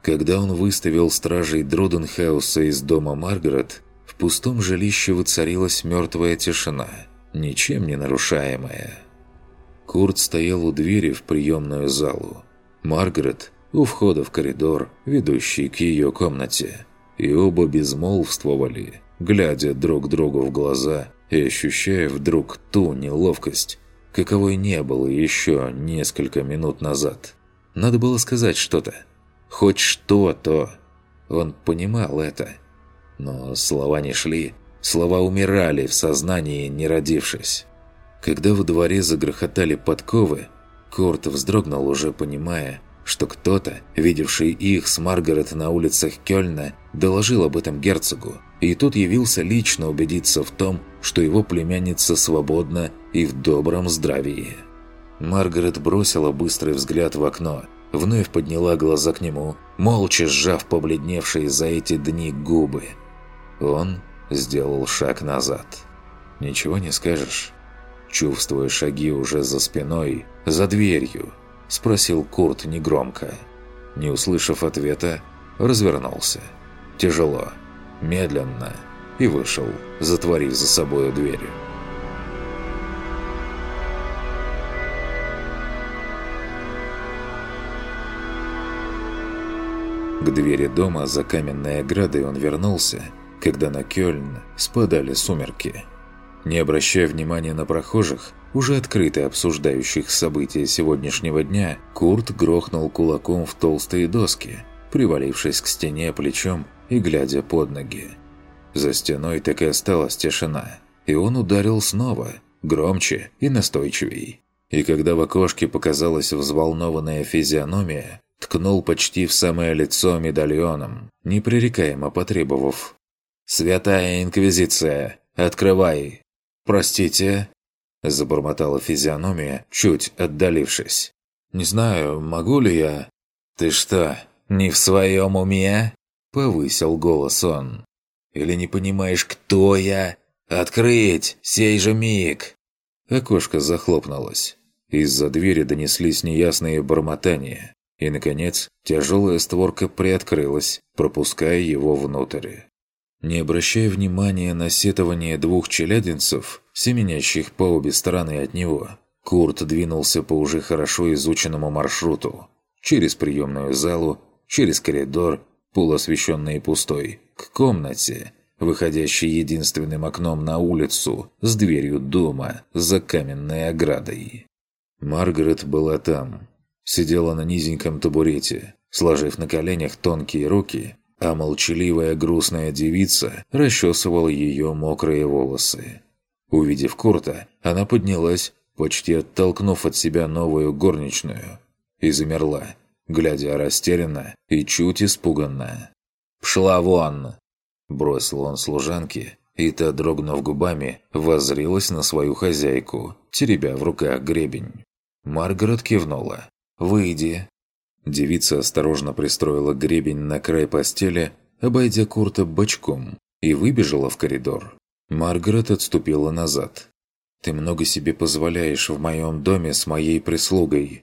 Когда он выставил стражей Друденхауса из дома Маргарет, в пустом жилище воцарилась мертвая тишина, ничем не нарушаемая. Курт стоял у двери в приемную залу, Маргарет у входа в коридор, ведущий к ее комнате. И оба безмолвствовали, глядя друг другу в глаза и ощущая вдруг ту неловкость, каковой не было еще несколько минут назад. Надо было сказать что-то. Хоть что-то. Он понимал это. Но слова не шли, слова умирали в сознании, не родившись. Когда во дворе загрохотали подковы, Курт вздрогнул, уже понимая, что кто-то, видевший их с Маргарет на улицах Кёльна, доложил об этом герцогу, и тут явился лично убедиться в том, что его племянница свободна и в добром здравии. Маргарет бросила быстрый взгляд в окно, вновь подняла глаза к нему, молча сжав побледневшие за эти дни губы. Он сделал шаг назад. «Ничего не скажешь?» Чувствуя шаги уже за спиной, за дверью?» – спросил Курт негромко. Не услышав ответа, развернулся. Тяжело, медленно и вышел, затворив за собою дверь. К двери дома за каменной оградой он вернулся, когда на Кёльн спадали сумерки – не обращая внимания на прохожих, уже открыто обсуждающих события сегодняшнего дня, Курт грохнул кулаком в толстые доски, привалившись к стене плечом и глядя под ноги. За стеной так и осталась тишина, и он ударил снова, громче и настойчивей. И когда в окошке показалась взволнованная физиономия, ткнул почти в самое лицо медальоном, непререкаемо потребовав «Святая Инквизиция, открывай!» «Простите?» – забормотала физиономия, чуть отдалившись. «Не знаю, могу ли я...» «Ты что, не в своем уме?» – повысил голос он. «Или не понимаешь, кто я? Открыть! Сей же миг!» Окошко захлопнулось. Из-за двери донеслись неясные бормотания. И, наконец, тяжелая створка приоткрылась, пропуская его внутрь. Не обращая внимания на сетование двух челядинцев, семенящих по обе стороны от него, Курт двинулся по уже хорошо изученному маршруту. Через приемную залу, через коридор, полуосвещенный и пустой, к комнате, выходящей единственным окном на улицу, с дверью дома, за каменной оградой. Маргарет была там. Сидела на низеньком табурете, сложив на коленях тонкие руки а молчаливая грустная девица расчесывала ее мокрые волосы. Увидев Курта, она поднялась, почти оттолкнув от себя новую горничную, и замерла, глядя растерянно и чуть испуганно. «Пшла вон!» Бросил он служанке, и та, дрогнув губами, воззрилась на свою хозяйку, теребя в руках гребень. Маргарет кивнула. «Выйди, Девица осторожно пристроила гребень на край постели, обойдя Курта бочком, и выбежала в коридор. Маргарет отступила назад. «Ты много себе позволяешь в моем доме с моей прислугой»,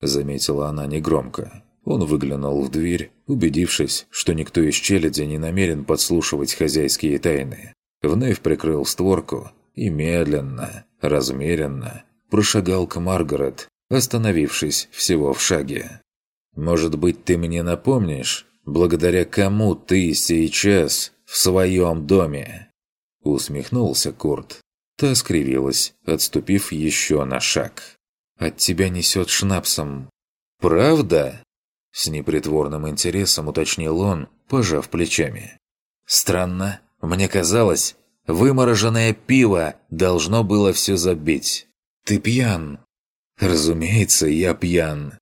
заметила она негромко. Он выглянул в дверь, убедившись, что никто из челяди не намерен подслушивать хозяйские тайны. Вновь прикрыл створку и медленно, размеренно прошагал к Маргарет, остановившись всего в шаге. Может быть, ты мне напомнишь, благодаря кому ты сейчас в своем доме?» Усмехнулся Курт. Та скривилась, отступив еще на шаг. «От тебя несет шнапсом». «Правда?» С непритворным интересом уточнил он, пожав плечами.
«Странно. Мне казалось, вымороженное пиво должно было все забить. Ты пьян».
«Разумеется, я пьян», —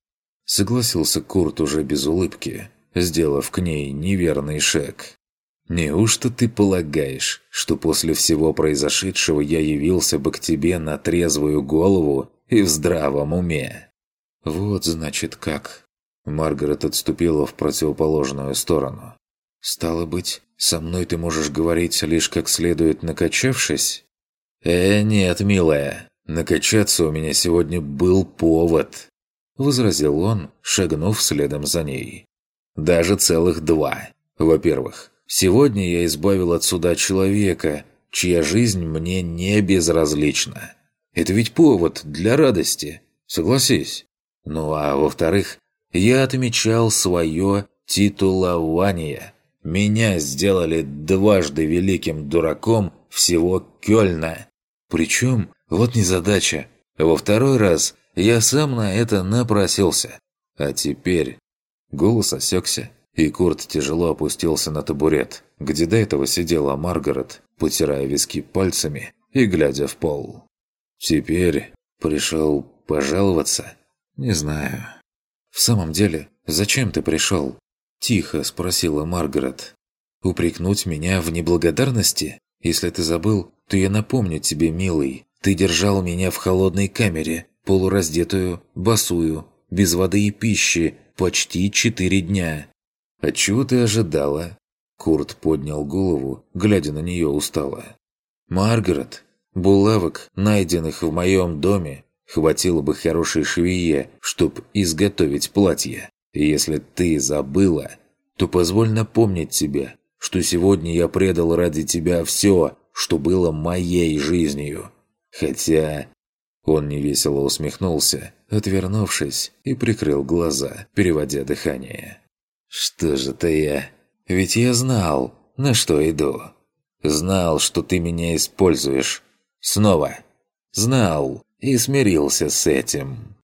согласился Курт уже без улыбки, сделав к ней неверный шаг. «Неужто ты полагаешь, что после всего произошедшего я явился бы к тебе на трезвую голову и в здравом уме?» «Вот, значит, как». Маргарет отступила в противоположную сторону. «Стало быть, со мной ты можешь говорить лишь как следует накачавшись?»
«Э, нет, милая, накачаться у меня сегодня был повод», — возразил он, шагнув следом за ней. «Даже целых два. Во-первых, сегодня я избавил от суда человека, чья жизнь мне не безразлична. Это ведь повод для радости, согласись. Ну а во-вторых, я отмечал свое титулование. Меня сделали дважды великим дураком всего Кёльна. Причем, вот незадача, во второй раз я сам на это напросился. А теперь...
Голос осекся, и Курт тяжело опустился на табурет, где до этого сидела Маргарет, потирая виски пальцами и глядя в пол. Теперь пришел пожаловаться? Не знаю. «В самом деле, зачем ты пришел?» – тихо спросила Маргарет. «Упрекнуть меня в неблагодарности? Если ты забыл, то я напомню тебе, милый. Ты держал меня в холодной камере, полураздетую, босую, без воды и пищи, почти четыре дня. А чего ты ожидала?» Курт поднял голову, глядя на нее устало. «Маргарет, булавок, найденных в моем доме, Хватило бы хорошей швее, чтоб изготовить платье. Если ты забыла, то позволь напомнить тебе, что сегодня я предал ради тебя все, что было моей жизнью. Хотя...» Он невесело усмехнулся, отвернувшись, и прикрыл глаза, переводя дыхание. «Что же-то я? Ведь я знал, на что иду. Знал, что ты меня используешь. Снова. Знал, и смирился с этим.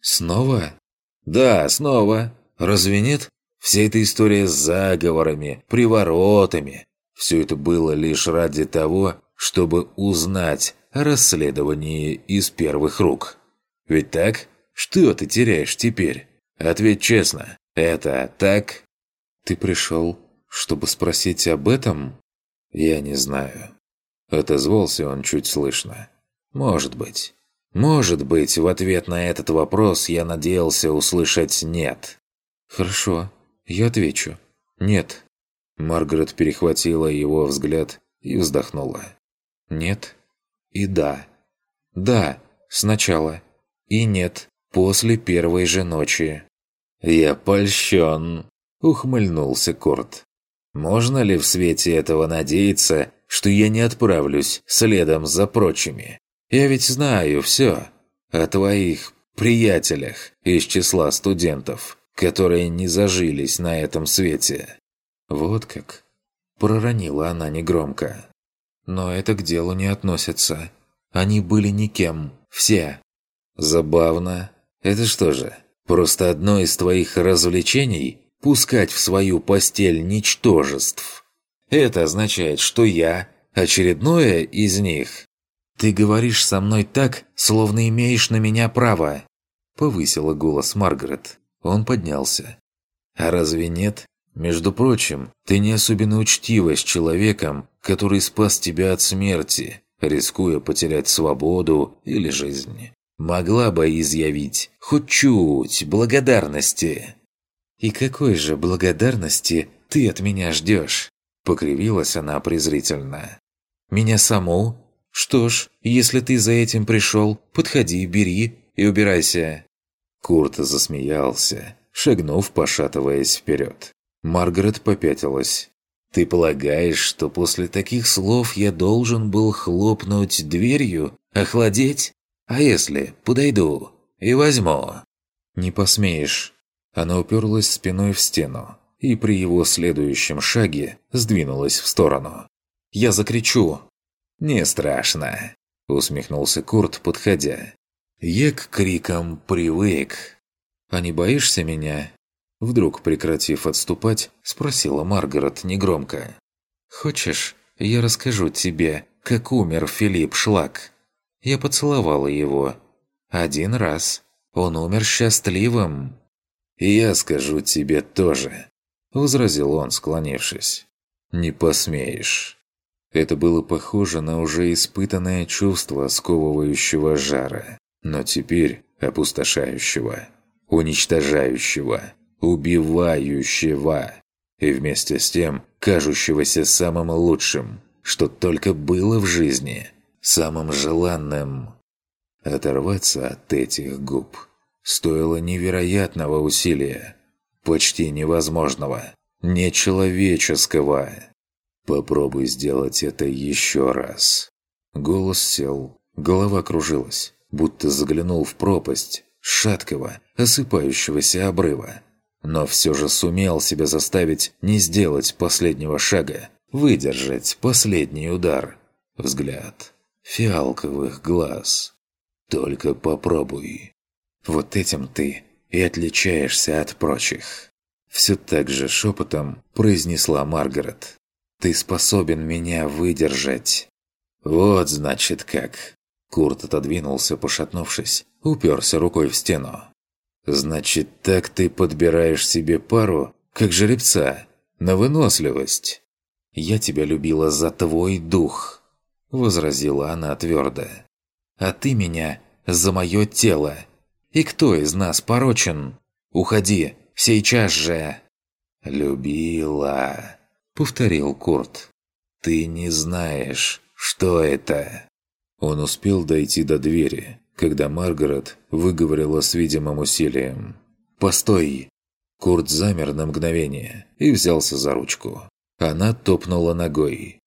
Снова? Да, снова. Разве нет? Вся эта история с заговорами, приворотами. Все это было лишь ради того, чтобы узнать о расследовании из первых рук. Ведь так? Что ты теряешь теперь? Ответь честно. Это так? Ты пришел, чтобы спросить об этом? Я не знаю. Отозвался он чуть слышно. Может быть. Может быть, в ответ на этот вопрос я надеялся услышать «нет». «Хорошо, я отвечу. Нет». Маргарет перехватила его взгляд и вздохнула. «Нет» и «да». «Да» сначала и «нет» после первой же ночи. «Я польщен», — ухмыльнулся Корт. «Можно ли в свете этого надеяться, что я не отправлюсь следом за прочими?» Я ведь знаю все о твоих приятелях из числа студентов, которые не зажились на этом свете». «Вот как?» – проронила она негромко. «Но это к делу не относится. Они были никем, все». «Забавно. Это что же, просто одно из твоих развлечений – пускать в свою постель ничтожеств? Это означает, что я – очередное из них?» «Ты говоришь со мной так, словно имеешь на меня право!» Повысила голос Маргарет. Он поднялся. «А разве нет? Между прочим, ты не особенно учтива с человеком, который спас тебя от смерти, рискуя потерять свободу или жизнь. Могла бы изъявить хоть чуть благодарности». «И какой же благодарности ты от меня ждешь?» Покривилась она презрительно. «Меня саму «Что ж, если ты за этим пришел, подходи, бери и убирайся». Курт засмеялся, шагнув, пошатываясь вперед. Маргарет попятилась. «Ты полагаешь, что после таких слов я должен был хлопнуть дверью, охладеть? А если подойду и возьму?» «Не посмеешь». Она уперлась спиной в стену и при его следующем шаге сдвинулась в сторону. «Я закричу, «Не страшно», — усмехнулся Курт, подходя. «Я к крикам привык. А не боишься меня?» Вдруг, прекратив отступать, спросила Маргарет негромко.
«Хочешь, я расскажу тебе, как умер Филипп Шлак?» Я поцеловала его. Один раз. Он умер счастливым.
«Я скажу тебе тоже», — возразил он, склонившись. «Не посмеешь». Это было похоже на уже испытанное чувство сковывающего жара, но теперь опустошающего, уничтожающего, убивающего и вместе с тем кажущегося самым лучшим, что только было в жизни, самым желанным. Оторваться от этих губ стоило невероятного усилия, почти невозможного, нечеловеческого. Попробуй сделать это еще раз. Голос сел, голова кружилась, будто заглянул в пропасть шаткого, осыпающегося обрыва. Но все же сумел себя заставить не сделать последнего шага, выдержать последний удар. Взгляд фиалковых глаз. Только попробуй. Вот этим ты и отличаешься от прочих. Все так же шепотом произнесла Маргарет. Ты способен меня выдержать. Вот значит как. Курт отодвинулся, пошатнувшись, уперся рукой в стену. Значит, так ты подбираешь себе пару, как жеребца, на выносливость. Я тебя любила за твой дух, возразила она твердо. А ты меня за мое тело. И кто из нас порочен? Уходи, сейчас же. Любила повторил Курт. «Ты не знаешь, что это!» Он успел дойти до двери, когда Маргарет выговорила с видимым усилием. «Постой!» Курт замер на мгновение и взялся за ручку. Она топнула ногой.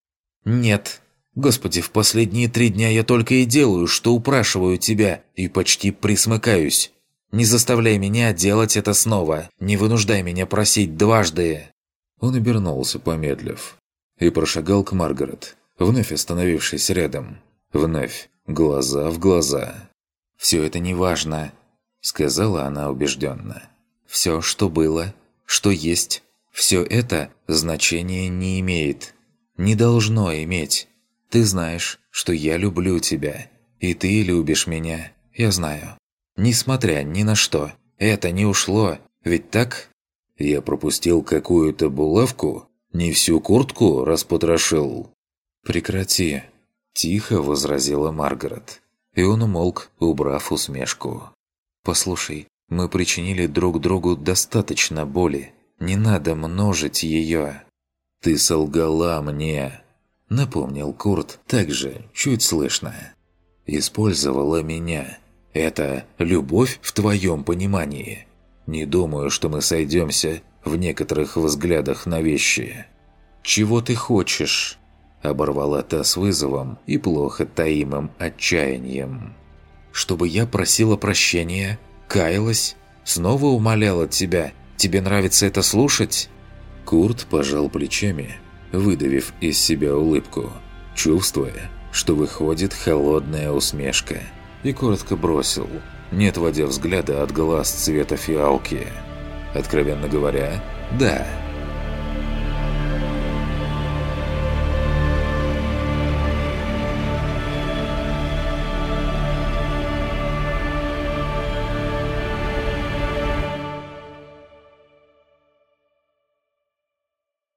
«Нет! Господи, в последние три дня я только и делаю, что упрашиваю тебя и почти присмыкаюсь. Не заставляй меня делать это снова. Не вынуждай меня просить дважды!» Он обернулся, помедлив, и прошагал к Маргарет, вновь остановившись рядом. Вновь, глаза в глаза. «Все это не важно», — сказала она убежденно. «Все, что было, что есть, все это значения не имеет. Не должно иметь. Ты знаешь, что я люблю тебя, и ты любишь меня, я знаю. Несмотря ни на что, это не ушло, ведь так?» Я пропустил какую-то булавку? Не всю куртку распотрошил?» «Прекрати!» – тихо возразила Маргарет. И он умолк, убрав усмешку. «Послушай, мы причинили друг другу достаточно боли. Не надо множить ее». «Ты солгала мне!» – напомнил Курт, также чуть слышно. «Использовала меня. Это любовь в твоем понимании?» Не думаю, что мы сойдемся в некоторых взглядах на вещи. «Чего ты хочешь?» Оборвала та с вызовом и плохо таимым отчаянием. «Чтобы я просила прощения? Каялась? Снова умоляла тебя? Тебе нравится это слушать?» Курт пожал плечами, выдавив из себя улыбку, чувствуя, что выходит холодная усмешка, и коротко бросил – не отводя взгляда от глаз цвета фиалки. Откровенно говоря, да –